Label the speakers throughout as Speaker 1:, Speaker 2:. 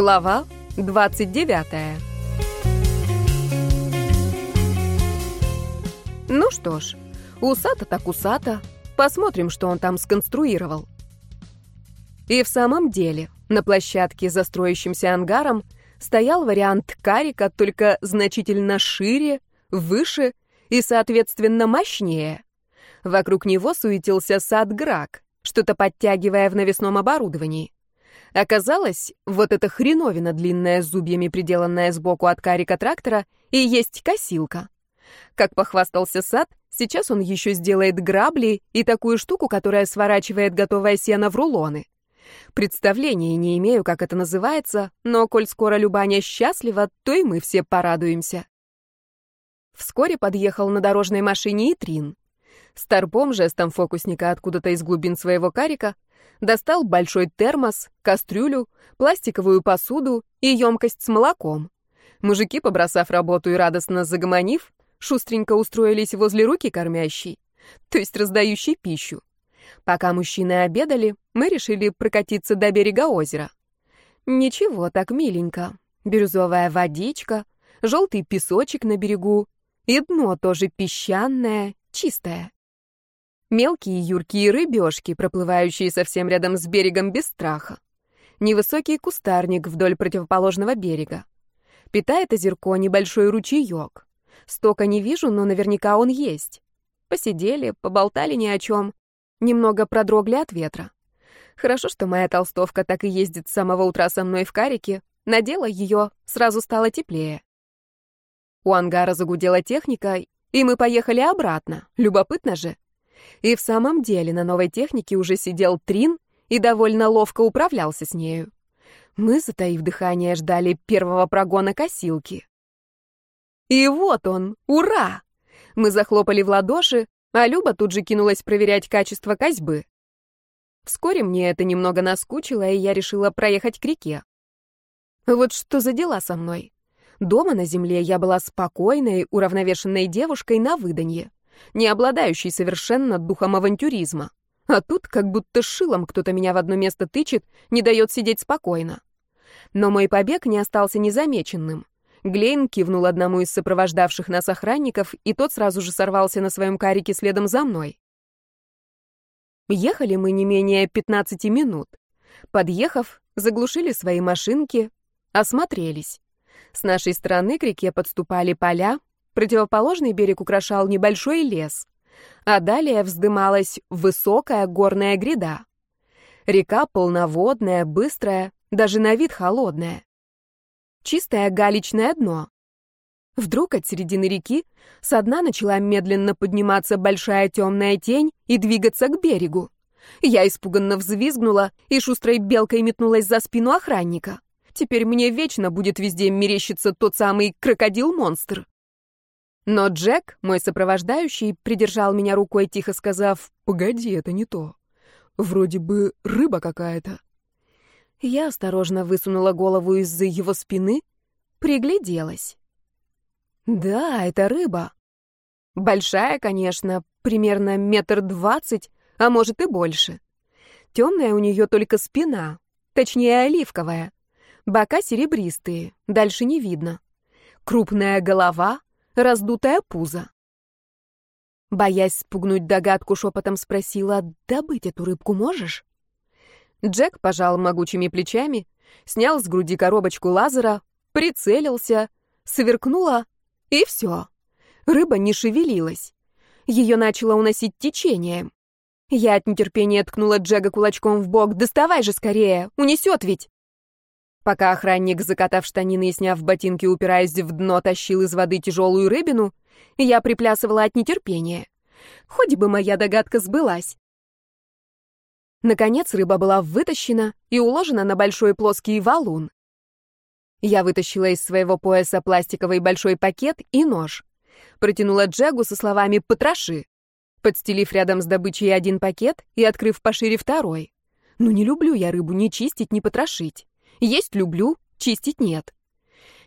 Speaker 1: Глава 29. Ну что ж, усата так усата. Посмотрим, что он там сконструировал. И в самом деле, на площадке за строящимся ангаром стоял вариант карика, только значительно шире, выше и, соответственно, мощнее. Вокруг него суетился сад Грак, что-то подтягивая в навесном оборудовании. Оказалось, вот эта хреновина длинная зубьями, приделанная сбоку от карика трактора, и есть косилка. Как похвастался сад, сейчас он еще сделает грабли и такую штуку, которая сворачивает готовое сено в рулоны. Представления не имею, как это называется, но коль скоро Любаня счастлива, то и мы все порадуемся. Вскоре подъехал на дорожной машине и Трин. Старпом жестом фокусника откуда-то из глубин своего карика достал большой термос, кастрюлю, пластиковую посуду и емкость с молоком. Мужики, побросав работу и радостно загомонив, шустренько устроились возле руки кормящей, то есть раздающей пищу. Пока мужчины обедали, мы решили прокатиться до берега озера. Ничего, так миленько. Бирюзовая водичка, желтый песочек на берегу, и дно тоже песчаное, чистое. Мелкие юркие рыбешки, проплывающие совсем рядом с берегом без страха. Невысокий кустарник вдоль противоположного берега. Питает озерко небольшой ручеек. Стока не вижу, но наверняка он есть. Посидели, поболтали ни о чем. Немного продрогли от ветра. Хорошо, что моя толстовка так и ездит с самого утра со мной в карике. Надела ее, сразу стало теплее. У ангара загудела техника, и мы поехали обратно. Любопытно же. И в самом деле на новой технике уже сидел Трин и довольно ловко управлялся с нею. Мы, затаив дыхание, ждали первого прогона косилки. И вот он! Ура! Мы захлопали в ладоши, а Люба тут же кинулась проверять качество козьбы. Вскоре мне это немного наскучило, и я решила проехать к реке. Вот что за дела со мной? Дома на земле я была спокойной, уравновешенной девушкой на выданье не обладающий совершенно духом авантюризма. А тут как будто шилом кто-то меня в одно место тычет, не дает сидеть спокойно. Но мой побег не остался незамеченным. Глейн кивнул одному из сопровождавших нас охранников, и тот сразу же сорвался на своем карике следом за мной. Ехали мы не менее 15 минут. Подъехав, заглушили свои машинки, осмотрелись. С нашей стороны к реке подступали поля, Противоположный берег украшал небольшой лес, а далее вздымалась высокая горная гряда. Река полноводная, быстрая, даже на вид холодная. Чистое галечное дно. Вдруг от середины реки со дна начала медленно подниматься большая темная тень и двигаться к берегу. Я испуганно взвизгнула и шустрой белкой метнулась за спину охранника. Теперь мне вечно будет везде мерещиться тот самый крокодил-монстр. Но Джек, мой сопровождающий, придержал меня рукой, тихо сказав, «Погоди, это не то. Вроде бы рыба какая-то». Я осторожно высунула голову из-за его спины, пригляделась. Да, это рыба. Большая, конечно, примерно метр двадцать, а может и больше. Темная у нее только спина, точнее оливковая. Бока серебристые, дальше не видно. Крупная голова, раздутое пузо. Боясь спугнуть догадку, шепотом спросила, «Добыть эту рыбку можешь?» Джек пожал могучими плечами, снял с груди коробочку лазера, прицелился, сверкнула, и все. Рыба не шевелилась. Ее начало уносить течением. Я от нетерпения ткнула Джега кулачком в бок. «Доставай же скорее! Унесет ведь!» Пока охранник, закатав штанины и сняв ботинки, упираясь в дно, тащил из воды тяжелую рыбину, я приплясывала от нетерпения. Хоть бы моя догадка сбылась. Наконец рыба была вытащена и уложена на большой плоский валун. Я вытащила из своего пояса пластиковый большой пакет и нож. Протянула Джегу со словами «потроши», подстелив рядом с добычей один пакет и открыв пошире второй. Ну не люблю я рыбу ни чистить, ни потрошить. Есть люблю, чистить нет.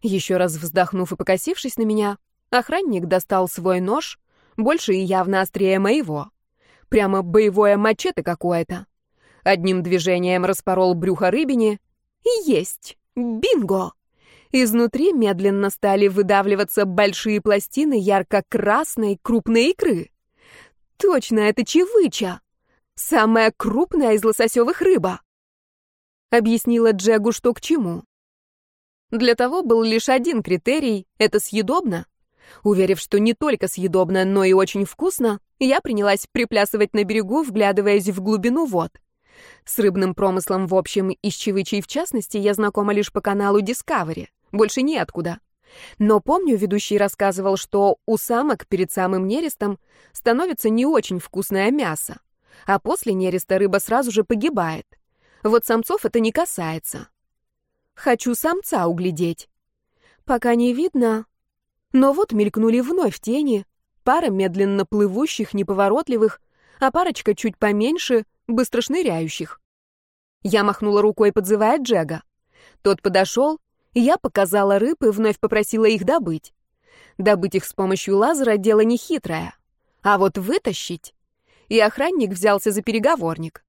Speaker 1: Еще раз вздохнув и покосившись на меня, охранник достал свой нож, больше и явно острее моего. Прямо боевое мачете какое-то. Одним движением распорол брюхо рыбине и есть. Бинго! Изнутри медленно стали выдавливаться большие пластины ярко-красной крупной икры. Точно, это чевыча. Самая крупная из лососевых рыба. Объяснила Джегу, что к чему. Для того был лишь один критерий — это съедобно. Уверив, что не только съедобно, но и очень вкусно, я принялась приплясывать на берегу, вглядываясь в глубину вод. С рыбным промыслом в общем и с чевычей в частности я знакома лишь по каналу Discovery. Больше неоткуда. Но помню, ведущий рассказывал, что у самок перед самым нерестом становится не очень вкусное мясо, а после нереста рыба сразу же погибает. Вот самцов это не касается. Хочу самца углядеть. Пока не видно, но вот мелькнули вновь тени, пара медленно плывущих, неповоротливых, а парочка чуть поменьше, быстро шныряющих. Я махнула рукой, подзывая Джега. Тот подошел, я показала рыб и вновь попросила их добыть. Добыть их с помощью лазера — дело нехитрое. А вот вытащить... И охранник взялся за переговорник.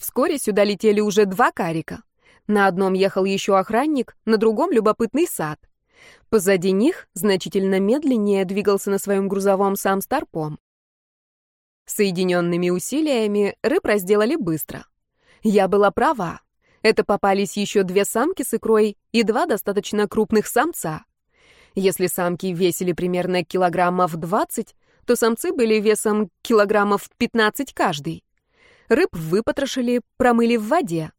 Speaker 1: Вскоре сюда летели уже два карика. На одном ехал еще охранник, на другом — любопытный сад. Позади них значительно медленнее двигался на своем грузовом сам Старпом. Соединенными усилиями рыб разделали быстро. Я была права. Это попались еще две самки с икрой и два достаточно крупных самца. Если самки весили примерно килограммов 20, то самцы были весом килограммов 15 каждый. Рыб выпотрошили, промыли в воде.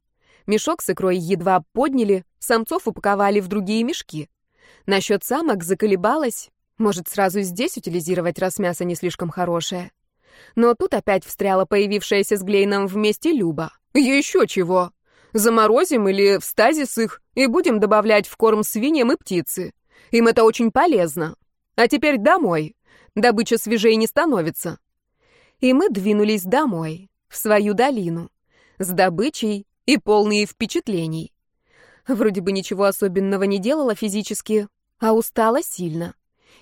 Speaker 1: Мешок с икрой едва подняли, самцов упаковали в другие мешки. Насчет самок заколебалась. Может, сразу здесь утилизировать, раз мясо не слишком хорошее. Но тут опять встряла появившаяся с Глейном вместе Люба. «Еще чего! Заморозим или в стазис их и будем добавлять в корм свиньям и птице. Им это очень полезно. А теперь домой. Добыча свежей не становится». И мы двинулись домой, в свою долину, с добычей и полные впечатлений. Вроде бы ничего особенного не делала физически, а устала сильно.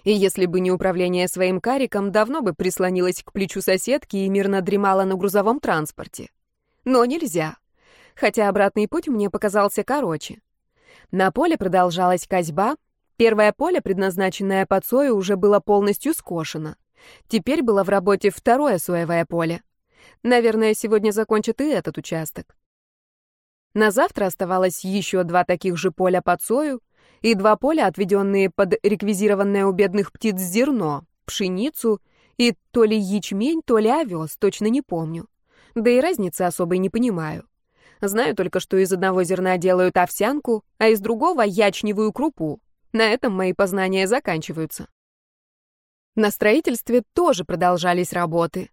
Speaker 1: И если бы не управление своим кариком, давно бы прислонилась к плечу соседки и мирно дремала на грузовом транспорте. Но нельзя. Хотя обратный путь мне показался короче. На поле продолжалась козьба. Первое поле, предназначенное под сою, уже было полностью скошено. Теперь было в работе второе соевое поле. Наверное, сегодня закончат и этот участок. На завтра оставалось еще два таких же поля под сою и два поля, отведенные под реквизированное у бедных птиц зерно, пшеницу и то ли ячмень, то ли овес, точно не помню. Да и разницы особой не понимаю. Знаю только, что из одного зерна делают овсянку, а из другого — ячневую крупу. На этом мои познания заканчиваются. На строительстве тоже продолжались работы.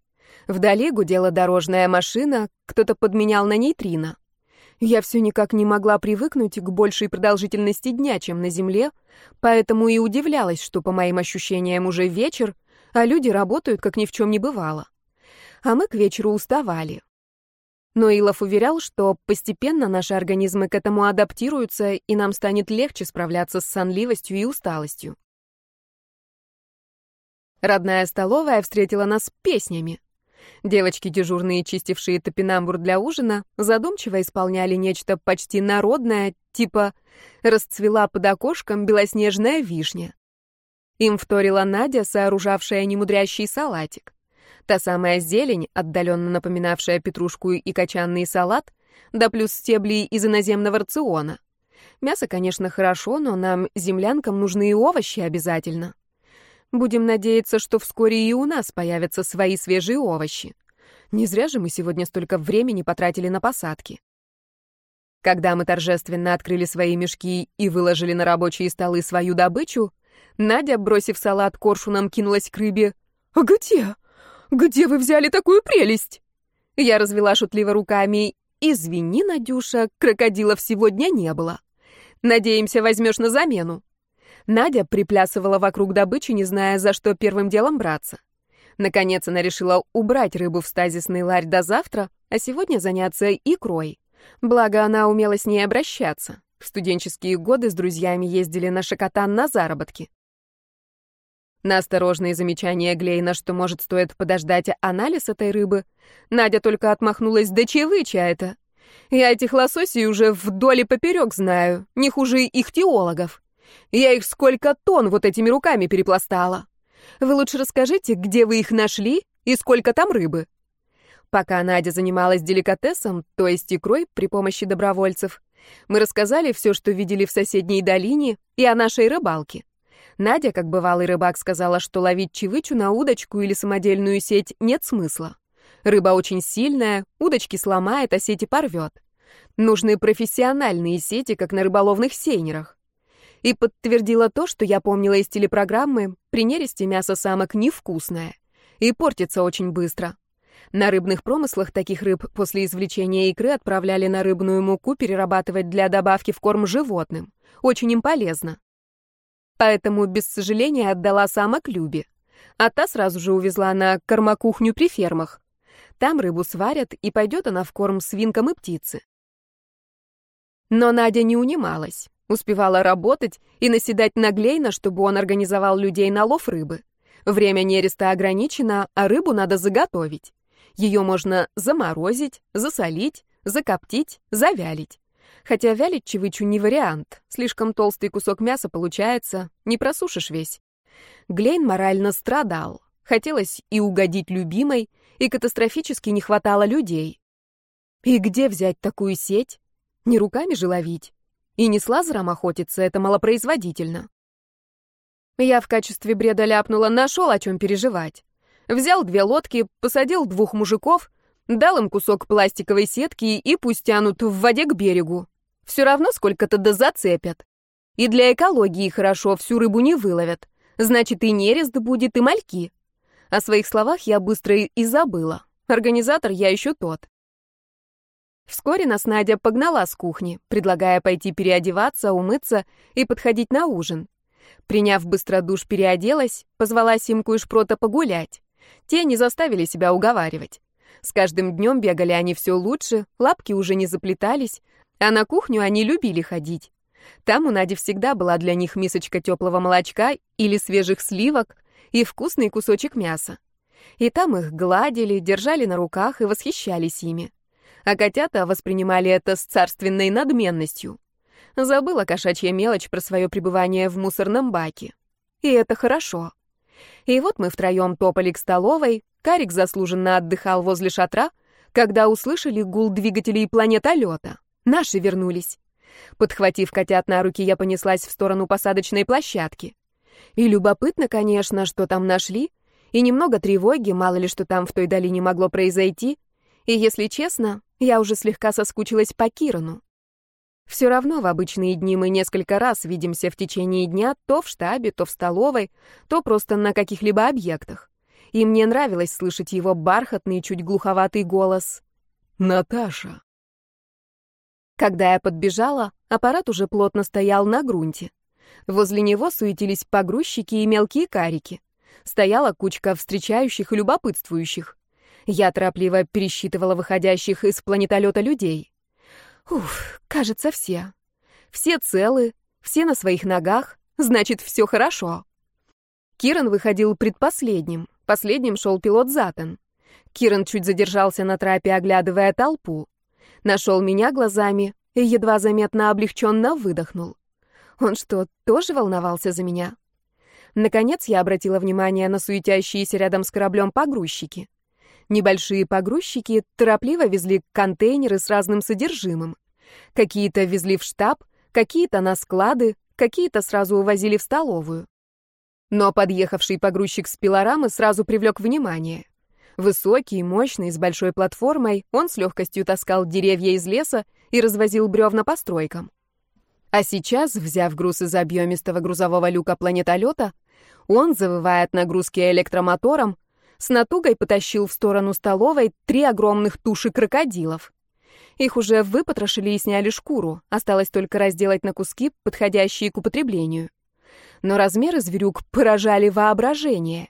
Speaker 1: Вдали гудела дорожная машина, кто-то подменял на нейтрино. Я все никак не могла привыкнуть к большей продолжительности дня, чем на Земле, поэтому и удивлялась, что, по моим ощущениям, уже вечер, а люди работают, как ни в чем не бывало. А мы к вечеру уставали. Но Илов уверял, что постепенно наши организмы к этому адаптируются, и нам станет легче справляться с сонливостью и усталостью. Родная столовая встретила нас песнями. Девочки, дежурные, чистившие топинамбур для ужина, задумчиво исполняли нечто почти народное, типа «расцвела под окошком белоснежная вишня». Им вторила Надя, сооружавшая немудрящий салатик. Та самая зелень, отдаленно напоминавшая петрушку и качанный салат, да плюс стебли из иноземного рациона. Мясо, конечно, хорошо, но нам, землянкам, нужны и овощи обязательно. Будем надеяться, что вскоре и у нас появятся свои свежие овощи. Не зря же мы сегодня столько времени потратили на посадки. Когда мы торжественно открыли свои мешки и выложили на рабочие столы свою добычу, Надя, бросив салат коршуном, кинулась к рыбе. «А где? Где вы взяли такую прелесть?» Я развела шутливо руками. «Извини, Надюша, крокодилов сегодня не было. Надеемся, возьмешь на замену». Надя приплясывала вокруг добычи, не зная, за что первым делом браться. Наконец она решила убрать рыбу в стазисный ларь до завтра, а сегодня заняться икрой. Благо, она умела с ней обращаться. В студенческие годы с друзьями ездили на Шакотан на заработки. На осторожные замечания Глейна, что, может, стоит подождать анализ этой рыбы, Надя только отмахнулась, да чевыча это. Я этих лососей уже вдоль и поперек знаю, не хуже их теологов. Я их сколько тонн вот этими руками перепластала. Вы лучше расскажите, где вы их нашли и сколько там рыбы. Пока Надя занималась деликатесом, то есть икрой при помощи добровольцев, мы рассказали все, что видели в соседней долине, и о нашей рыбалке. Надя, как бывалый рыбак, сказала, что ловить чевычу на удочку или самодельную сеть нет смысла. Рыба очень сильная, удочки сломает, а сети порвет. Нужны профессиональные сети, как на рыболовных сейнерах. И подтвердила то, что я помнила из телепрограммы, при нересте мясо самок невкусное и портится очень быстро. На рыбных промыслах таких рыб после извлечения икры отправляли на рыбную муку перерабатывать для добавки в корм животным. Очень им полезно. Поэтому без сожаления отдала самок Любе. А та сразу же увезла на кормокухню при фермах. Там рыбу сварят, и пойдет она в корм свинкам и птице. Но Надя не унималась. Успевала работать и наседать на Глейна, чтобы он организовал людей на лов рыбы. Время нереста ограничено, а рыбу надо заготовить. Ее можно заморозить, засолить, закоптить, завялить. Хотя вялить чевычу не вариант. Слишком толстый кусок мяса получается, не просушишь весь. Глейн морально страдал. Хотелось и угодить любимой, и катастрофически не хватало людей. И где взять такую сеть? Не руками же ловить. И не с лазером охотиться, это малопроизводительно. Я в качестве бреда ляпнула, нашел о чем переживать. Взял две лодки, посадил двух мужиков, дал им кусок пластиковой сетки и пусть тянут в воде к берегу. Все равно сколько-то да зацепят. И для экологии хорошо, всю рыбу не выловят. Значит, и нерест будет, и мальки. О своих словах я быстро и забыла. Организатор я еще тот. Вскоре нас Надя погнала с кухни, предлагая пойти переодеваться, умыться и подходить на ужин. Приняв быстро душ, переоделась, позвала Симку и Шпрота погулять. Те не заставили себя уговаривать. С каждым днем бегали они все лучше, лапки уже не заплетались, а на кухню они любили ходить. Там у Нади всегда была для них мисочка теплого молочка или свежих сливок и вкусный кусочек мяса. И там их гладили, держали на руках и восхищались ими. А котята воспринимали это с царственной надменностью. Забыла кошачья мелочь про свое пребывание в мусорном баке. И это хорошо. И вот мы втроем топали к столовой, Карик заслуженно отдыхал возле шатра, когда услышали гул двигателей планетолета. Наши вернулись. Подхватив котят на руки, я понеслась в сторону посадочной площадки. И любопытно, конечно, что там нашли, и немного тревоги, мало ли что там в той долине могло произойти. И, если честно, я уже слегка соскучилась по Кирану. Все равно в обычные дни мы несколько раз видимся в течение дня то в штабе, то в столовой, то просто на каких-либо объектах. И мне нравилось слышать его бархатный, чуть глуховатый голос. «Наташа!» Когда я подбежала, аппарат уже плотно стоял на грунте. Возле него суетились погрузчики и мелкие карики. Стояла кучка встречающих и любопытствующих. Я торопливо пересчитывала выходящих из планетолета людей. Уф, кажется, все. Все целы, все на своих ногах, значит, все хорошо. Киран выходил предпоследним, последним шел пилот Затан. Киран чуть задержался на трапе, оглядывая толпу. Нашел меня глазами и едва заметно облегченно выдохнул. Он что, тоже волновался за меня? Наконец я обратила внимание на суетящиеся рядом с кораблем погрузчики. Небольшие погрузчики торопливо везли контейнеры с разным содержимым. Какие-то везли в штаб, какие-то на склады, какие-то сразу увозили в столовую. Но подъехавший погрузчик с пилорамы сразу привлек внимание. Высокий, мощный, с большой платформой, он с легкостью таскал деревья из леса и развозил бревна по стройкам. А сейчас, взяв груз из объемистого грузового люка планетолета, он, завывая от нагрузки электромотором, с натугой потащил в сторону столовой три огромных туши крокодилов. Их уже выпотрошили и сняли шкуру, осталось только разделать на куски, подходящие к употреблению. Но размеры зверюк поражали воображение.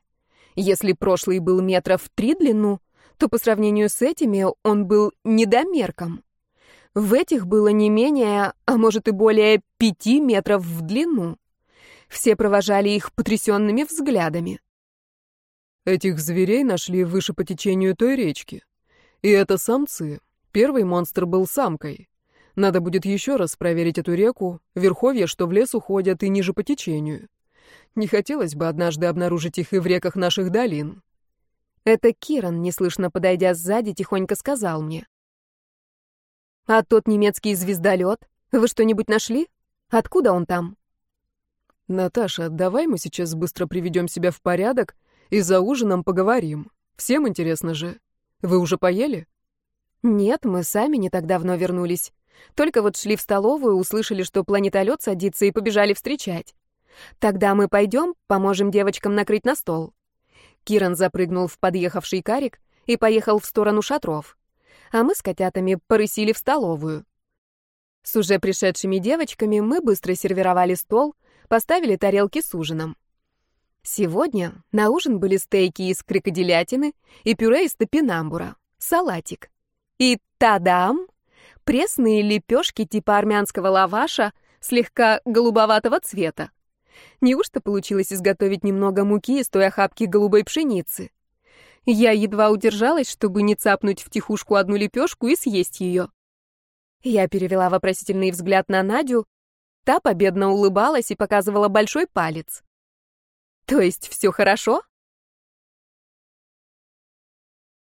Speaker 1: Если прошлый был метров в три длину, то по сравнению с этими он был недомерком. В этих было не менее, а может и более пяти метров в длину. Все провожали их потрясенными взглядами.
Speaker 2: Этих зверей нашли выше по течению той речки. И это самцы. Первый монстр был самкой. Надо будет еще раз проверить эту реку, верховья, что в лес уходят, и ниже по течению. Не хотелось бы однажды обнаружить их и в реках наших долин.
Speaker 1: Это Киран, неслышно подойдя сзади, тихонько сказал мне. «А тот немецкий звездолет? Вы что-нибудь нашли? Откуда он там?»
Speaker 2: «Наташа, давай мы сейчас быстро приведем себя в порядок и за ужином поговорим. Всем интересно же. Вы уже поели?»
Speaker 1: «Нет, мы сами не так давно вернулись. Только вот шли в столовую, услышали, что планетолет садится и побежали встречать. Тогда мы пойдем, поможем девочкам накрыть на стол». Киран запрыгнул в подъехавший карик и поехал в сторону шатров. А мы с котятами порысили в столовую. С уже пришедшими девочками мы быстро сервировали стол, поставили тарелки с ужином. Сегодня на ужин были стейки из крокодилятины и пюре из топинамбура, салатик. И тадам! Пресные лепешки типа армянского лаваша, слегка голубоватого цвета. Неужто получилось изготовить немного муки из той охапки голубой пшеницы? Я едва удержалась, чтобы не цапнуть в тихушку одну лепешку и съесть ее. Я перевела вопросительный взгляд на Надю. Та победно улыбалась и показывала большой палец. «То есть все хорошо?»